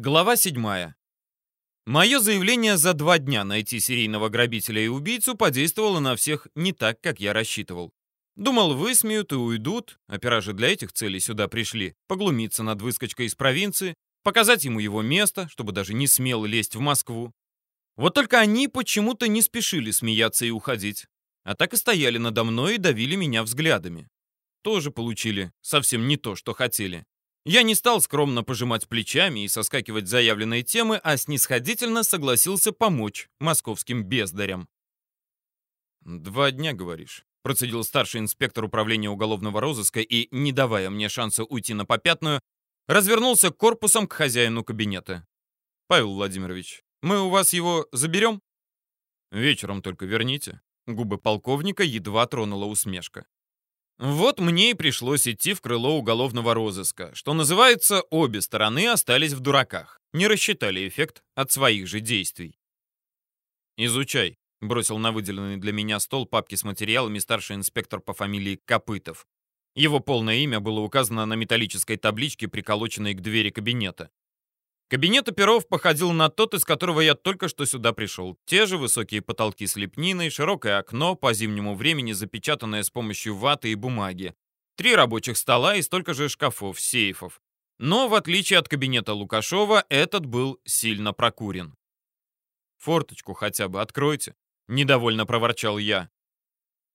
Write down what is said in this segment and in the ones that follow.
Глава 7. Мое заявление за два дня найти серийного грабителя и убийцу подействовало на всех не так, как я рассчитывал. Думал, высмеют и уйдут, опера же для этих целей сюда пришли, поглумиться над выскочкой из провинции, показать ему его место, чтобы даже не смел лезть в Москву. Вот только они почему-то не спешили смеяться и уходить, а так и стояли надо мной и давили меня взглядами. Тоже получили совсем не то, что хотели. Я не стал скромно пожимать плечами и соскакивать с заявленной темы, а снисходительно согласился помочь московским бездарям. «Два дня, говоришь?» — процедил старший инспектор управления уголовного розыска и, не давая мне шанса уйти на попятную, развернулся корпусом к хозяину кабинета. «Павел Владимирович, мы у вас его заберем?» «Вечером только верните». Губы полковника едва тронула усмешка. Вот мне и пришлось идти в крыло уголовного розыска. Что называется, обе стороны остались в дураках. Не рассчитали эффект от своих же действий. «Изучай», — бросил на выделенный для меня стол папки с материалами старший инспектор по фамилии Копытов. Его полное имя было указано на металлической табличке, приколоченной к двери кабинета. Кабинет оперов походил на тот, из которого я только что сюда пришел. Те же высокие потолки с лепниной, широкое окно, по зимнему времени запечатанное с помощью ваты и бумаги. Три рабочих стола и столько же шкафов, сейфов. Но, в отличие от кабинета Лукашова, этот был сильно прокурен. «Форточку хотя бы откройте», — недовольно проворчал я.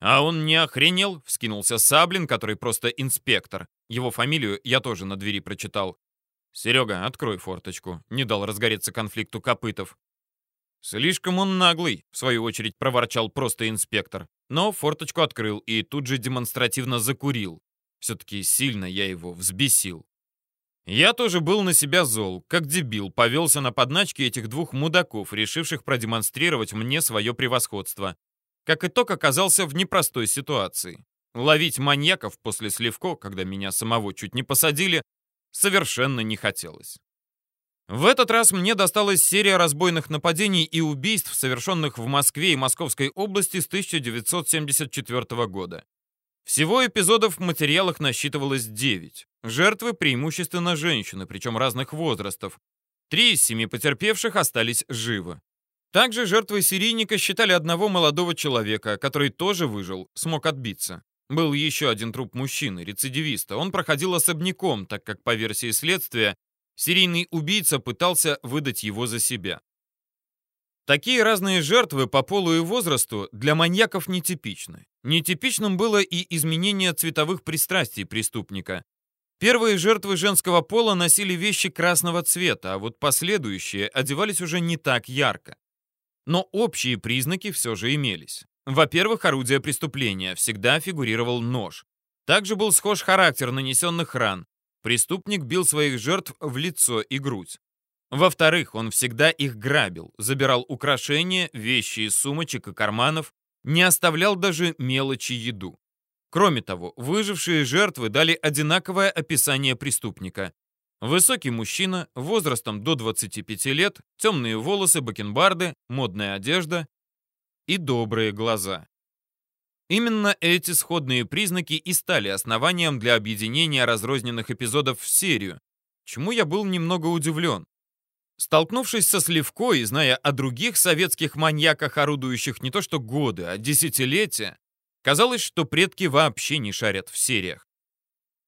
«А он не охренел?» — вскинулся Саблин, который просто инспектор. Его фамилию я тоже на двери прочитал. «Серега, открой форточку», — не дал разгореться конфликту копытов. «Слишком он наглый», — в свою очередь проворчал просто инспектор. Но форточку открыл и тут же демонстративно закурил. Все-таки сильно я его взбесил. Я тоже был на себя зол, как дебил, повелся на подначки этих двух мудаков, решивших продемонстрировать мне свое превосходство. Как итог, оказался в непростой ситуации. Ловить маньяков после Сливко, когда меня самого чуть не посадили, совершенно не хотелось. В этот раз мне досталась серия разбойных нападений и убийств, совершенных в Москве и Московской области с 1974 года. Всего эпизодов в материалах насчитывалось 9. Жертвы преимущественно женщины, причем разных возрастов. Три из семи потерпевших остались живы. Также жертвой серийника считали одного молодого человека, который тоже выжил, смог отбиться. Был еще один труп мужчины, рецидивиста. Он проходил особняком, так как, по версии следствия, серийный убийца пытался выдать его за себя. Такие разные жертвы по полу и возрасту для маньяков нетипичны. Нетипичным было и изменение цветовых пристрастий преступника. Первые жертвы женского пола носили вещи красного цвета, а вот последующие одевались уже не так ярко. Но общие признаки все же имелись. Во-первых, орудие преступления всегда фигурировал нож. Также был схож характер нанесенных ран. Преступник бил своих жертв в лицо и грудь. Во-вторых, он всегда их грабил, забирал украшения, вещи из сумочек и карманов, не оставлял даже мелочи еду. Кроме того, выжившие жертвы дали одинаковое описание преступника. Высокий мужчина, возрастом до 25 лет, темные волосы, бакенбарды, модная одежда, и добрые глаза. Именно эти сходные признаки и стали основанием для объединения разрозненных эпизодов в серию, чему я был немного удивлен. Столкнувшись со Сливко и зная о других советских маньяках, орудующих не то что годы, а десятилетия, казалось, что предки вообще не шарят в сериях.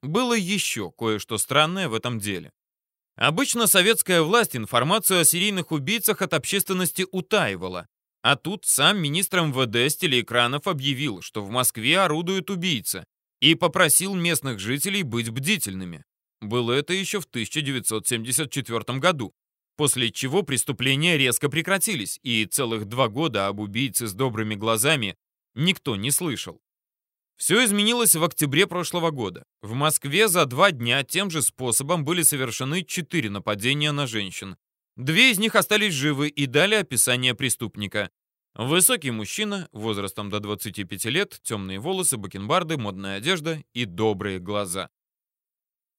Было еще кое-что странное в этом деле. Обычно советская власть информацию о серийных убийцах от общественности утаивала, а тут сам министр МВД с телеэкранов объявил, что в Москве орудует убийца, и попросил местных жителей быть бдительными. Было это еще в 1974 году, после чего преступления резко прекратились, и целых два года об убийце с добрыми глазами никто не слышал. Все изменилось в октябре прошлого года. В Москве за два дня тем же способом были совершены четыре нападения на женщин. Две из них остались живы и дали описание преступника. Высокий мужчина, возрастом до 25 лет, темные волосы, бакенбарды, модная одежда и добрые глаза.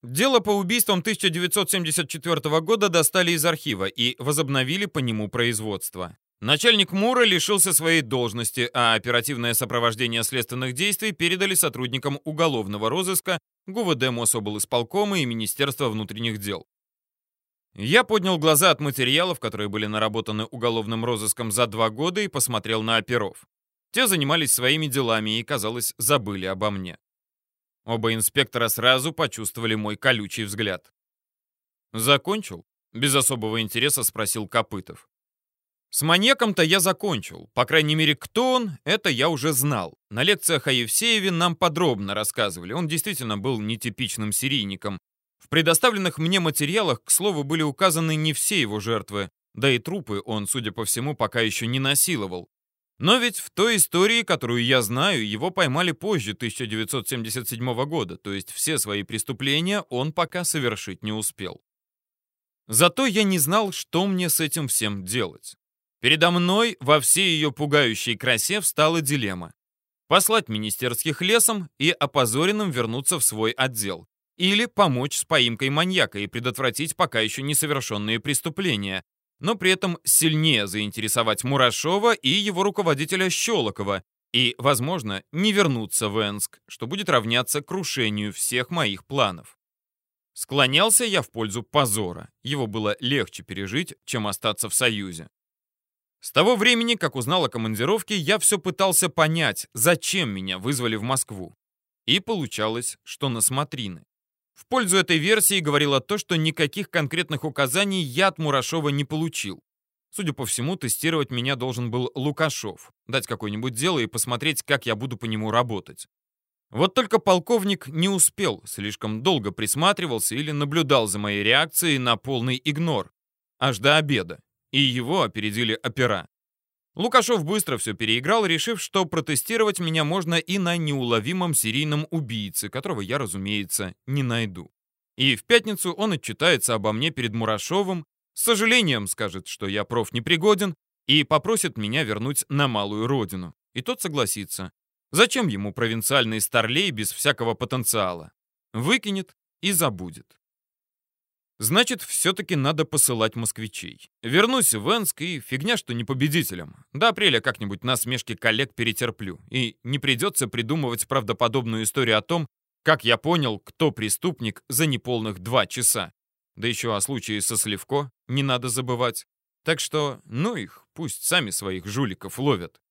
Дело по убийствам 1974 года достали из архива и возобновили по нему производство. Начальник МУРа лишился своей должности, а оперативное сопровождение следственных действий передали сотрудникам уголовного розыска ГУВД Мособлисполкома и Министерства внутренних дел. Я поднял глаза от материалов, которые были наработаны уголовным розыском за два года, и посмотрел на оперов. Те занимались своими делами и, казалось, забыли обо мне. Оба инспектора сразу почувствовали мой колючий взгляд. «Закончил?» — без особого интереса спросил Копытов. С маньяком-то я закончил. По крайней мере, кто он, это я уже знал. На лекциях о Евсееве нам подробно рассказывали. Он действительно был нетипичным серийником. В предоставленных мне материалах, к слову, были указаны не все его жертвы, да и трупы он, судя по всему, пока еще не насиловал. Но ведь в той истории, которую я знаю, его поймали позже 1977 года, то есть все свои преступления он пока совершить не успел. Зато я не знал, что мне с этим всем делать. Передо мной во всей ее пугающей красе встала дилемма. Послать министерских лесом и опозоренным вернуться в свой отдел. Или помочь с поимкой маньяка и предотвратить пока еще несовершенные преступления, но при этом сильнее заинтересовать Мурашова и его руководителя Щелокова, и, возможно, не вернуться в Энск, что будет равняться крушению всех моих планов. Склонялся я в пользу позора. Его было легче пережить, чем остаться в Союзе. С того времени, как узнал о командировке, я все пытался понять, зачем меня вызвали в Москву. И получалось, что на смотрины. В пользу этой версии говорило то, что никаких конкретных указаний я от Мурашова не получил. Судя по всему, тестировать меня должен был Лукашов, дать какое-нибудь дело и посмотреть, как я буду по нему работать. Вот только полковник не успел, слишком долго присматривался или наблюдал за моей реакцией на полный игнор, аж до обеда, и его опередили опера. Лукашов быстро все переиграл, решив, что протестировать меня можно и на неуловимом серийном убийце, которого я, разумеется, не найду. И в пятницу он отчитается обо мне перед Мурашовым, с сожалением скажет, что я проф непригоден, и попросит меня вернуть на малую родину. И тот согласится. Зачем ему провинциальный старлей без всякого потенциала? Выкинет и забудет. Значит, все-таки надо посылать москвичей. Вернусь в Энск и фигня, что не победителем. До апреля как-нибудь насмешки коллег перетерплю. И не придется придумывать правдоподобную историю о том, как я понял, кто преступник за неполных два часа. Да еще о случае со Сливко не надо забывать. Так что, ну их, пусть сами своих жуликов ловят.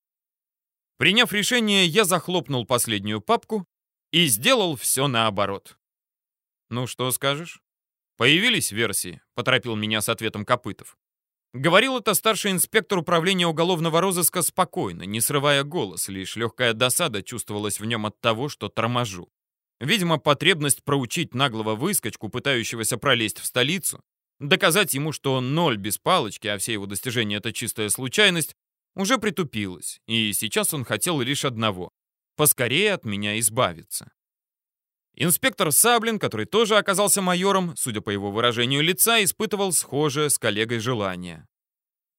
Приняв решение, я захлопнул последнюю папку и сделал все наоборот. Ну что скажешь? «Появились версии», — поторопил меня с ответом Копытов. Говорил это старший инспектор управления уголовного розыска спокойно, не срывая голос, лишь легкая досада чувствовалась в нем от того, что торможу. Видимо, потребность проучить наглого выскочку, пытающегося пролезть в столицу, доказать ему, что он ноль без палочки, а все его достижения — это чистая случайность, уже притупилась, и сейчас он хотел лишь одного — поскорее от меня избавиться. Инспектор Саблин, который тоже оказался майором, судя по его выражению лица, испытывал схожее с коллегой желание.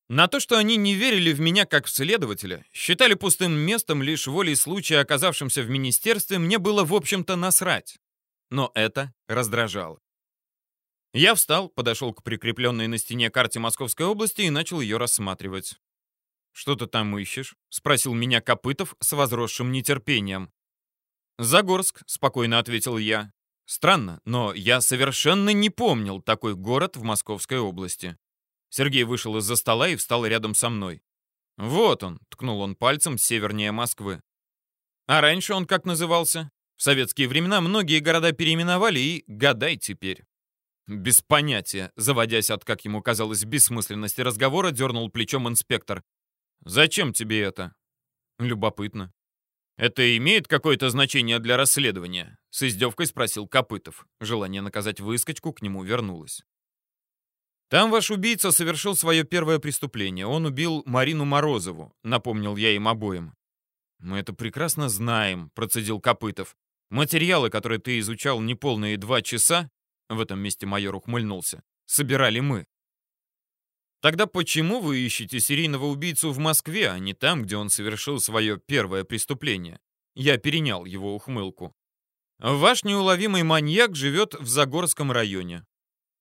На то, что они не верили в меня как в следователя, считали пустым местом лишь волей случая, оказавшимся в министерстве, мне было, в общем-то, насрать. Но это раздражало. Я встал, подошел к прикрепленной на стене карте Московской области и начал ее рассматривать. «Что ты там ищешь?» — спросил меня Копытов с возросшим нетерпением. «Загорск», — спокойно ответил я. Странно, но я совершенно не помнил такой город в Московской области. Сергей вышел из-за стола и встал рядом со мной. «Вот он», — ткнул он пальцем севернее Москвы. А раньше он как назывался? В советские времена многие города переименовали и гадай теперь. Без понятия, заводясь от, как ему казалось, бессмысленности разговора, дернул плечом инспектор. «Зачем тебе это?» «Любопытно. «Это имеет какое-то значение для расследования?» — с издевкой спросил Копытов. Желание наказать выскочку к нему вернулось. «Там ваш убийца совершил свое первое преступление. Он убил Марину Морозову», — напомнил я им обоим. «Мы это прекрасно знаем», — процедил Копытов. «Материалы, которые ты изучал неполные два часа», — в этом месте майор ухмыльнулся, — «собирали мы. Тогда почему вы ищете серийного убийцу в Москве, а не там, где он совершил свое первое преступление? Я перенял его ухмылку. Ваш неуловимый маньяк живет в Загорском районе.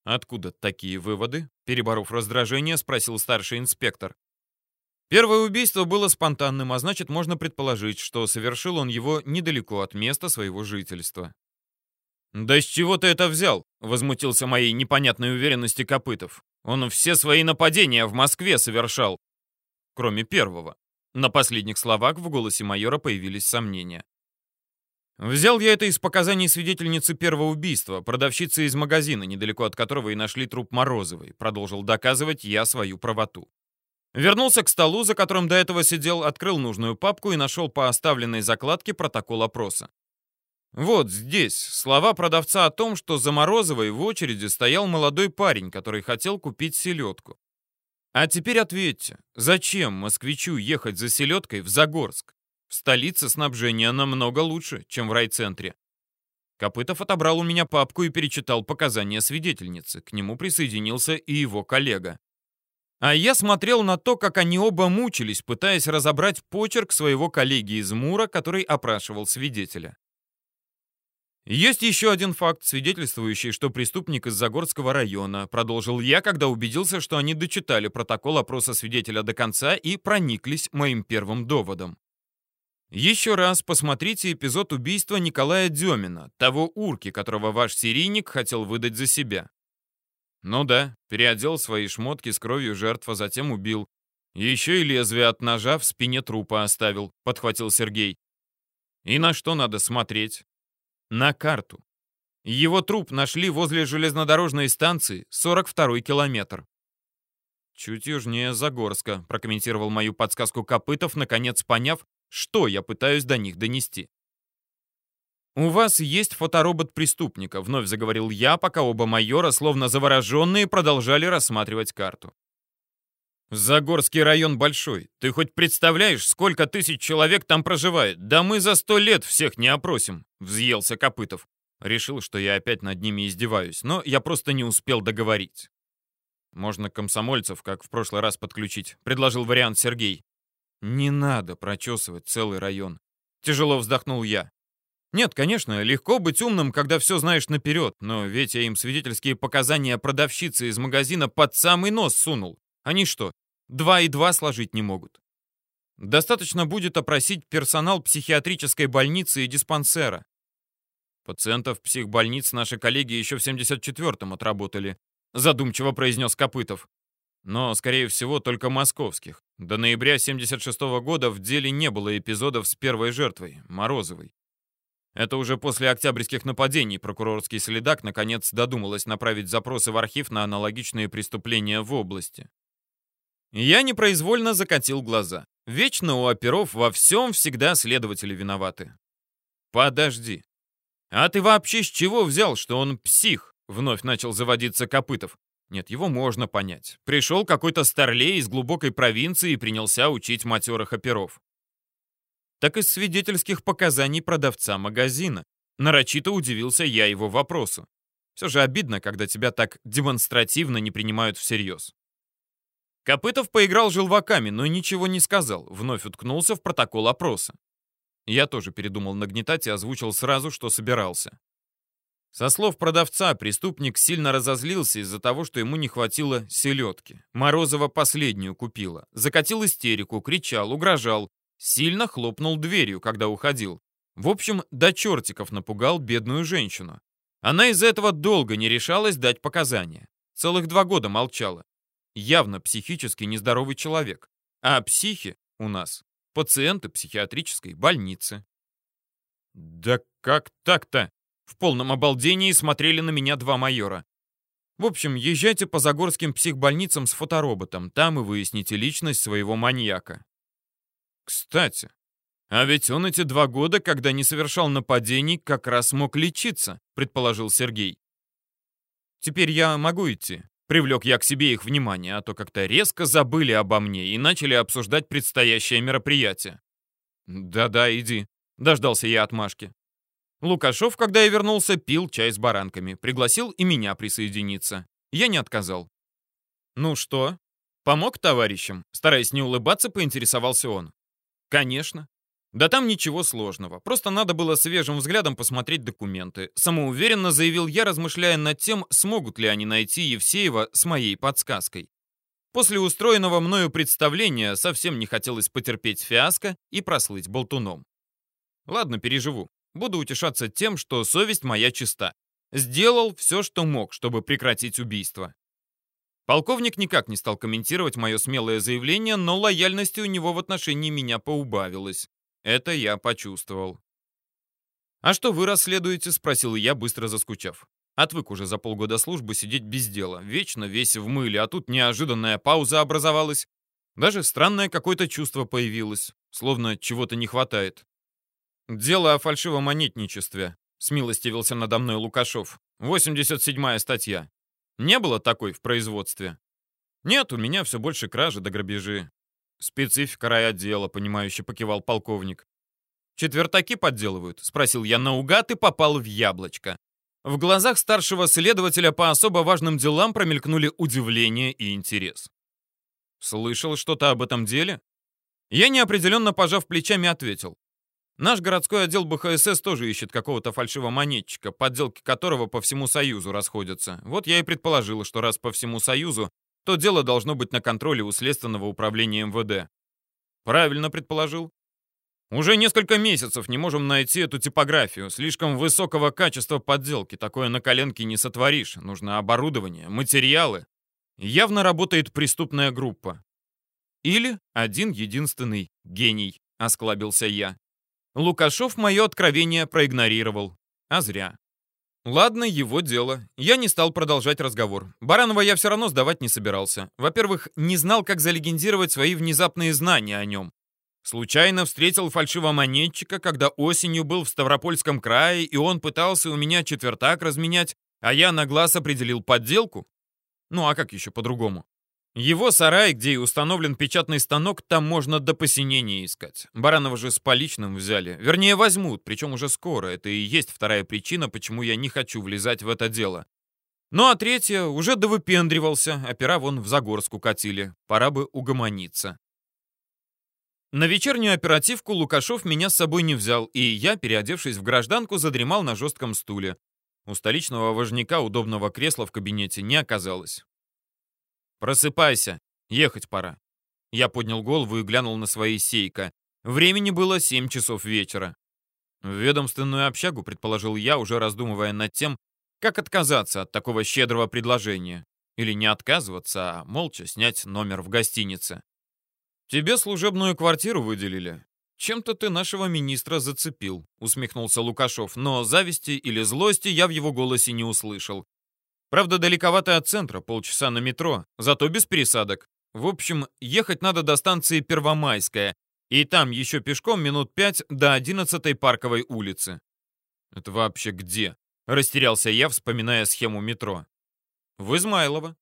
Откуда такие выводы? Переборов раздражение, спросил старший инспектор. Первое убийство было спонтанным, а значит, можно предположить, что совершил он его недалеко от места своего жительства. «Да с чего ты это взял?» — возмутился моей непонятной уверенности Копытов. «Он все свои нападения в Москве совершал. Кроме первого». На последних словах в голосе майора появились сомнения. Взял я это из показаний свидетельницы первого убийства, продавщицы из магазина, недалеко от которого и нашли труп Морозовой. Продолжил доказывать я свою правоту. Вернулся к столу, за которым до этого сидел, открыл нужную папку и нашел по оставленной закладке протокол опроса. Вот здесь слова продавца о том, что за Морозовой в очереди стоял молодой парень, который хотел купить селедку. А теперь ответьте, зачем москвичу ехать за селедкой в Загорск? В столице снабжение намного лучше, чем в райцентре. Копытов отобрал у меня папку и перечитал показания свидетельницы. К нему присоединился и его коллега. А я смотрел на то, как они оба мучились, пытаясь разобрать почерк своего коллеги из Мура, который опрашивал свидетеля. Есть еще один факт, свидетельствующий, что преступник из Загорского района, продолжил я, когда убедился, что они дочитали протокол опроса свидетеля до конца и прониклись моим первым доводом. Еще раз посмотрите эпизод убийства Николая Демина, того урки, которого ваш серийник хотел выдать за себя. Ну да, переодел свои шмотки с кровью жертв, а затем убил. Еще и лезвие от ножа в спине трупа оставил, подхватил Сергей. И на что надо смотреть? На карту. Его труп нашли возле железнодорожной станции, 42-й километр. «Чуть южнее Загорска», — прокомментировал мою подсказку Копытов, наконец поняв, что я пытаюсь до них донести. «У вас есть фоторобот преступника», — вновь заговорил я, пока оба майора, словно завороженные, продолжали рассматривать карту. Загорский район большой. Ты хоть представляешь, сколько тысяч человек там проживает? Да мы за сто лет всех не опросим», — взъелся Копытов. Решил, что я опять над ними издеваюсь, но я просто не успел договорить. «Можно комсомольцев, как в прошлый раз, подключить», — предложил вариант Сергей. «Не надо прочесывать целый район», — тяжело вздохнул я. «Нет, конечно, легко быть умным, когда все знаешь наперед, но ведь я им свидетельские показания продавщицы из магазина под самый нос сунул. Они что, два и два сложить не могут? Достаточно будет опросить персонал психиатрической больницы и диспансера. Пациентов психбольниц наши коллеги еще в 74-м отработали, задумчиво произнес Копытов. Но, скорее всего, только московских. До ноября 76 -го года в деле не было эпизодов с первой жертвой, Морозовой. Это уже после октябрьских нападений прокурорский следак наконец додумалась направить запросы в архив на аналогичные преступления в области. Я непроизвольно закатил глаза. Вечно у оперов во всем всегда следователи виноваты. Подожди. А ты вообще с чего взял, что он псих? Вновь начал заводиться Копытов. Нет, его можно понять. Пришел какой-то старлей из глубокой провинции и принялся учить матерых оперов. Так из свидетельских показаний продавца магазина. Нарочито удивился я его вопросу. Все же обидно, когда тебя так демонстративно не принимают всерьез. Копытов поиграл желваками, но ничего не сказал, вновь уткнулся в протокол опроса. Я тоже передумал нагнетать и озвучил сразу, что собирался. Со слов продавца, преступник сильно разозлился из-за того, что ему не хватило селедки. Морозова последнюю купила. Закатил истерику, кричал, угрожал. Сильно хлопнул дверью, когда уходил. В общем, до чертиков напугал бедную женщину. Она из-за этого долго не решалась дать показания. Целых два года молчала явно психически нездоровый человек. А психи у нас пациенты психиатрической больницы. Да как так-то? В полном обалдении смотрели на меня два майора. В общем, езжайте по загорским психбольницам с фотороботом, там и выясните личность своего маньяка. Кстати, а ведь он эти два года, когда не совершал нападений, как раз мог лечиться, предположил Сергей. Теперь я могу идти? Привлек я к себе их внимание, а то как-то резко забыли обо мне и начали обсуждать предстоящее мероприятие. «Да-да, иди», — дождался я отмашки. Лукашов, когда я вернулся, пил чай с баранками, пригласил и меня присоединиться. Я не отказал. «Ну что, помог товарищам?» Стараясь не улыбаться, поинтересовался он. «Конечно. Да там ничего сложного. Просто надо было свежим взглядом посмотреть документы. Самоуверенно заявил я, размышляя над тем, смогут ли они найти Евсеева с моей подсказкой. После устроенного мною представления совсем не хотелось потерпеть фиаско и прослыть болтуном. Ладно, переживу. Буду утешаться тем, что совесть моя чиста. сделал все, что мог, чтобы прекратить убийство. Полковник никак не стал комментировать мое смелое заявление, но лояльности у него в отношении меня поубавилось. Это я почувствовал. «А что вы расследуете?» — спросил я, быстро заскучав. Отвык уже за полгода службы сидеть без дела. Вечно весь в мыле, а тут неожиданная пауза образовалась. Даже странное какое-то чувство появилось, словно чего-то не хватает. «Дело о фальшивомонетничестве», — смилостивился надо мной Лукашов. «87-я статья. Не было такой в производстве?» «Нет, у меня все больше кражи да грабежи». «Специфика райотдела», — понимающе покивал полковник. «Четвертаки подделывают?» — спросил я наугад и попал в яблочко. В глазах старшего следователя по особо важным делам промелькнули удивление и интерес. «Слышал что-то об этом деле?» Я неопределенно пожав плечами ответил. Наш городской отдел БХСС тоже ищет какого-то фальшивомонетчика, подделки которого по всему Союзу расходятся. Вот я и предположил, что раз по всему Союзу, то дело должно быть на контроле у Следственного управления МВД. Правильно предположил. Уже несколько месяцев не можем найти эту типографию. Слишком высокого качества подделки. Такое на коленке не сотворишь. Нужно оборудование, материалы. Явно работает преступная группа. Или один единственный гений, осклабился я. Лукашов мое откровение проигнорировал. А зря. Ладно, его дело. Я не стал продолжать разговор. Баранова я все равно сдавать не собирался. Во-первых, не знал, как залегендировать свои внезапные знания о нем. Случайно встретил фальшивомонетчика, когда осенью был в Ставропольском крае, и он пытался у меня четвертак разменять, а я на глаз определил подделку. Ну а как еще по-другому? Его сарай, где и установлен печатный станок, там можно до посинения искать. Баранова же с поличным взяли. Вернее, возьмут, причем уже скоро. Это и есть вторая причина, почему я не хочу влезать в это дело. Ну а третья, уже довыпендривался, а пера вон в Загорску катили. Пора бы угомониться. На вечернюю оперативку Лукашов меня с собой не взял, и я, переодевшись в гражданку, задремал на жестком стуле. У столичного важняка удобного кресла в кабинете не оказалось. «Просыпайся, ехать пора». Я поднял голову и глянул на свои сейка. Времени было 7 часов вечера. В ведомственную общагу, предположил я, уже раздумывая над тем, как отказаться от такого щедрого предложения. Или не отказываться, а молча снять номер в гостинице. «Тебе служебную квартиру выделили. Чем-то ты нашего министра зацепил», — усмехнулся Лукашов, но зависти или злости я в его голосе не услышал. Правда, далековато от центра, полчаса на метро, зато без пересадок. В общем, ехать надо до станции Первомайская, и там еще пешком минут пять до 11-й парковой улицы. Это вообще где? Растерялся я, вспоминая схему метро. В Измайлово.